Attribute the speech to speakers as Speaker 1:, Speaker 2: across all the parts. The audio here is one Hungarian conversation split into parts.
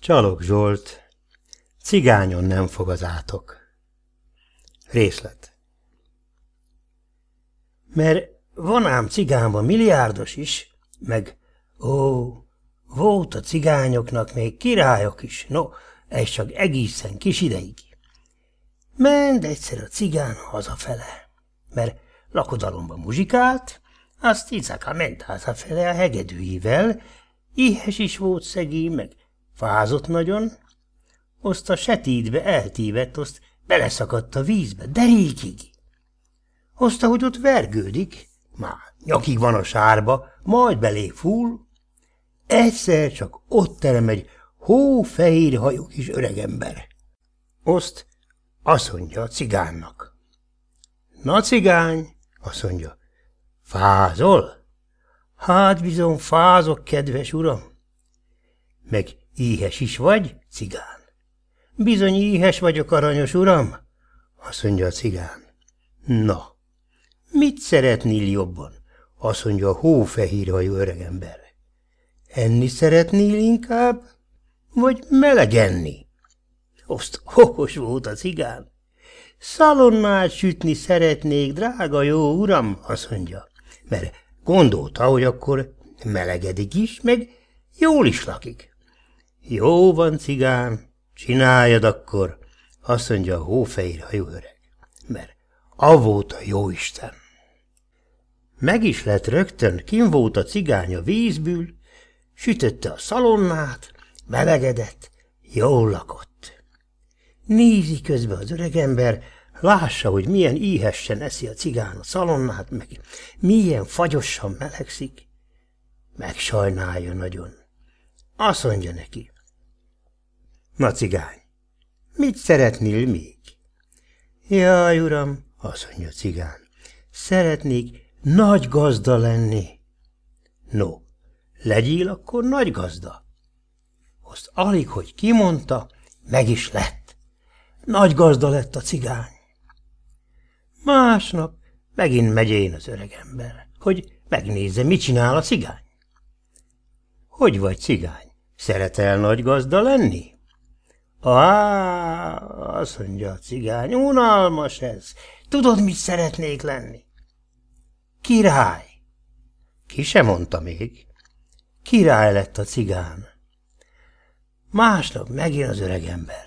Speaker 1: Csalok Zsolt, cigányon nem fog az átok. Részlet. Mert van ám cigánban milliárdos is, meg ó, volt a cigányoknak még királyok is, no, ez csak egészen kis ideig. Ment egyszer a cigán hazafele, mert lakodalomba muzsikált, azt Icaka ment hazafele a hegedűivel, éhes is volt szegény, meg fázott nagyon, azt a setítbe eltívett, azt beleszakadt a vízbe, derékig. Azt, hogy ott vergődik, már nyakig van a sárba, majd belé full, egyszer csak ott terem egy hófehér hajú kis öregember. Azt azt mondja a cigánnak. Na, cigány, azt mondja, fázol? Hát bizony fázok, kedves uram. Meg éhes is vagy, cigán? Bizony éhes vagyok, aranyos uram, azt mondja a cigán. Na, mit szeretnél jobban? Azt mondja a hófehérhajú öregember. Enni szeretnél inkább, vagy melegenni? Azt okos volt a cigán. Szalonnát sütni szeretnék, drága jó uram, azt mondja, mert gondolta, hogy akkor melegedik is, meg jól is lakik. Jó van, cigán, csináljad akkor, azt mondja a hófehér hajú öreg, mert a volt a jó Isten. Meg is lett rögtön, kim volt a cigány a vízből, sütötte a szalonnát, melegedett, jól lakott. Nézi közben az öregember, lássa, hogy milyen íhessen eszi a cigán a szalonnát, meg milyen fagyosan melegszik. Megsajnálja nagyon. Azt mondja neki. Na, cigány, mit szeretnél még? Jaj, uram, azt mondja a cigán, szeretnék nagy gazda lenni. No, legyél akkor nagy gazda. Azt alig, hogy kimondta, meg is lett. Nagy gazda lett a cigány. Másnap megint megy én az öregember, hogy megnézze, mit csinál a cigány. Hogy vagy, cigány? Szeretel nagy gazda lenni? Á, azt mondja a cigány, unalmas ez. Tudod, mit szeretnék lenni? Király. Ki sem mondta még. Király lett a cigán. Másnap megint az öregember.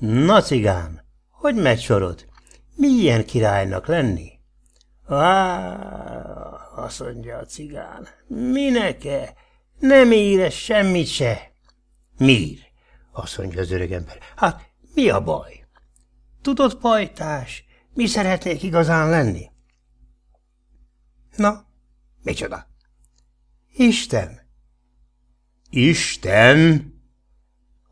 Speaker 1: Na, cigán, hogy megy sorod? Milyen királynak lenni? Á, azt mondja a cigán, mineke? Nem éres semmit se. Mír, azt mondja az öregember. Hát, mi a baj? Tudod, pajtás, mi szeretnék igazán lenni? Na, micsoda? Isten. Isten?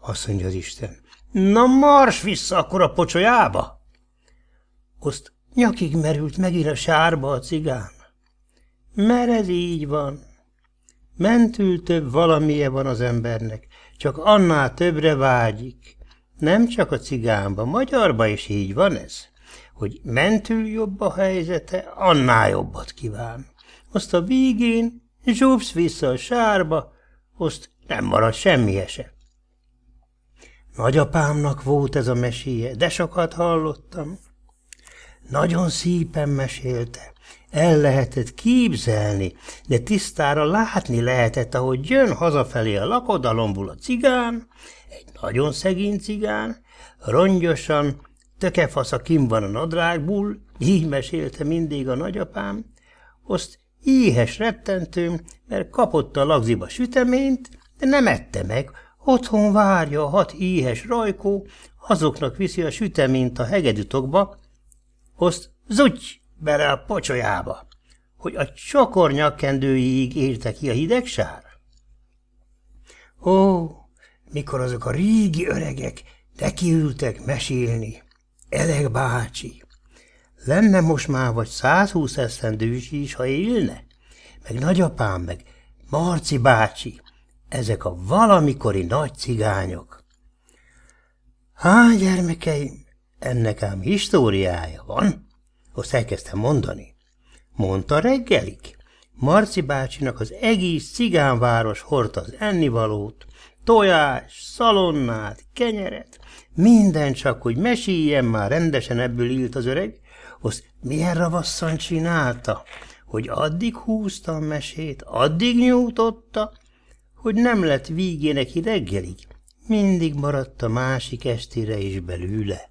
Speaker 1: Azt mondja az Isten. Na mars vissza akkor a pocsolyába! Azt nyakig merült megint a sárba a cigán. Mert ez így van. Mentül több valamije van az embernek, csak annál többre vágyik. Nem csak a cigánba, magyarba is így van ez, hogy mentül jobb a helyzete, annál jobbat kíván. Azt a végén zsúpsz vissza a sárba, azt nem marad semmi se. Nagyapámnak volt ez a meséje, de sokat hallottam. Nagyon szépen mesélte. El lehetett képzelni, de tisztára látni lehetett, ahogy jön hazafelé a lakodalomból a cigán, egy nagyon szegény cigán, rongyosan, tökefasz a kim van a nadrágból, így mesélte mindig a nagyapám, azt éhes rettentő, mert kapott a lagziba süteményt, de nem ette meg, Otthon várja a hat éhes rajkó, azoknak viszi a süteményt a hegedűtokba, azt zuty bele a pocsolyába, hogy a csokor nyakkendőjéig érte ki a hideg sár. Ó, mikor azok a régi öregek kiültek mesélni, Elek bácsi, lenne most már vagy 120 esztendős is, ha élne, meg nagyapám, meg Marci bácsi, ezek a valamikori nagy cigányok. Há, gyermekeim, ennek ám históriája van, azt elkezdtem mondani. Mondta reggelig. Marci bácsinak az egész cigánváros hordta az ennivalót, tojás, szalonnát, kenyeret, minden csak, hogy meséljen már rendesen ebből ílt az öreg, az milyen ravasszan csinálta, hogy addig húzta a mesét, addig nyújtotta, hogy nem lett vígé neki reggelig. Mindig maradt a másik estére is belőle.